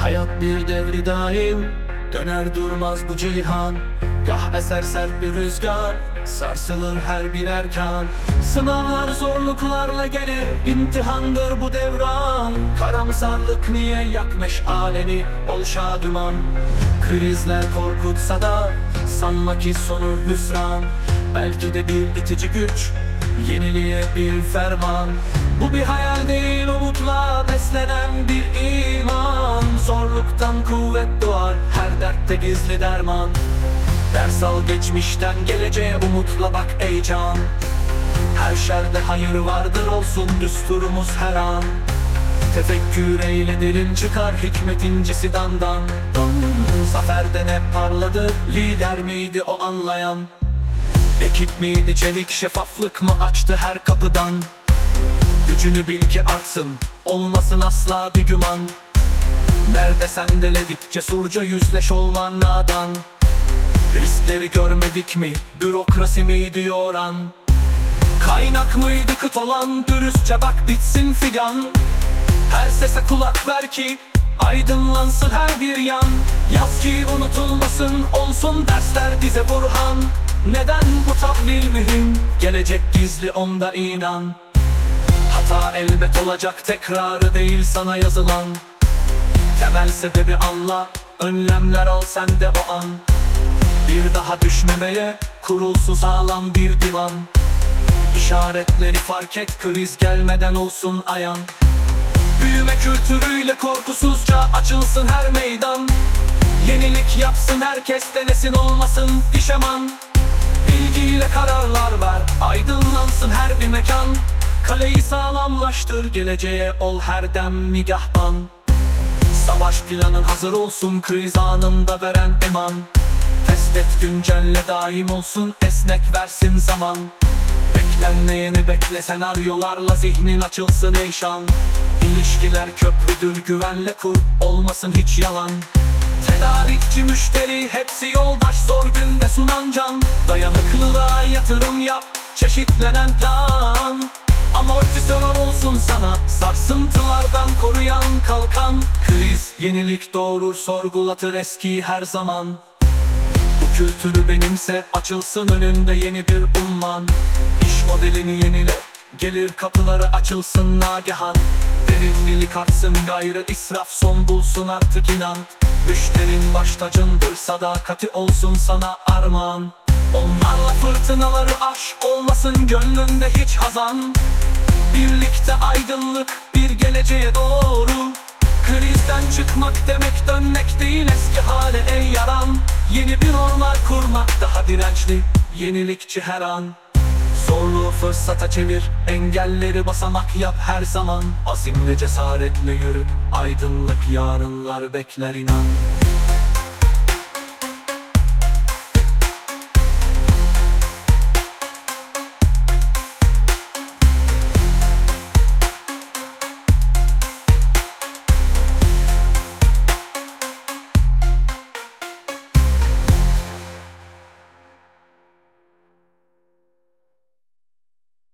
Hayat bir devri daim Döner durmaz bu cihan Gah eser sert bir rüzgar Sarsılır her bir erkan. Sınavlar zorluklarla gelir İmtihandır bu devran. Karamsarlık niye yakmış alemi Ol şaduman. Krizler korkutsa da Sanma ki sonu hüsran. Belki de bir itici güç Yeniliğe bir ferman. Bu bir hayal değil umutla beslenen bir iman. Zorluktan kuvvet doğar her dertte gizli derman. Ders al geçmişten geleceğe umutla bak ey can. Her şerde hayır vardır olsun düsturumuz her an. Tefekkür eyle derin çıkar hikmet incisi dandan. Zaferden hep parladı lider miydi o anlayan? Ekip miydi çelik şeffaflık mı açtı her kapıdan Gücünü bil ki artsın olmasın asla bir güman. Nerede sendeledik cesurca yüzleş olman nadan Riskleri görmedik mi bürokrasi miydi yoran Kaynak mıydı kıt olan dürüstçe bak bitsin figan. Her sese kulak ver ki aydınlansın her bir yan. Yaz ki unutulmasın olsun dersler bize burhan. Neden bu tahvil mühim? Gelecek gizli onda inan Hata elbet olacak. Tekrarı değil sana yazılan Temel sebebi anla. Önlemler al sen de o an. Bir daha düşmemeye Kurulsun sağlam bir divan. İşaretleri fark et Kriz gelmeden olsun ayan. Büyüme kültürüyle korkusuzca açılsın her meydan. Yenilik yapsın herkes denesin olmasın pişeman. Bilgiyle kararlar ver Aydınlansın her bir mekan Kaleyi sağlamlaştır Geleceğe ol her dem nigahban. Savaş planın hazır olsun Kriz anında veren eman. Test et güncelle daim olsun Esnek versin zaman. Beklenmeyeni bekle senaryolarla Zihnin açılsın eyşan. İlişkiler köprüdür güvenle kur Olmasın hiç yalan. Tedarikçi müşteri hepsi yoldaş zor günde sunan can. Dayanıklılığa yatırım yap çeşitlenen plan Amortisör olsun sana. Sarsıntılardan koruyan kalkan. Kriz yenilik doğurur sorgulatır eskiyi her zaman. Bu kültürü benimse açılsın önünde yeni bir umman. İş modelini yenile gelir kapıları açılsın nagehan Verimlilik artsın gayrı israf son bulsun artık inan. Müşterin baş tacındır sadakati olsun sana armağan. Onlarla fırtınaları aş olmasın gönlünde hiç hazan Birlikte aydınlık bir geleceğe doğru. Krizden çıkmak demek dönmek değil eski hale ey yaran. Yeni bir normal kurmak daha dirençli yenilikçi her an. Zorluğu fırsata çevir Engelleri basamak yap her zaman. Azimle cesaretle yürü Aydınlık yarınlar bekler inan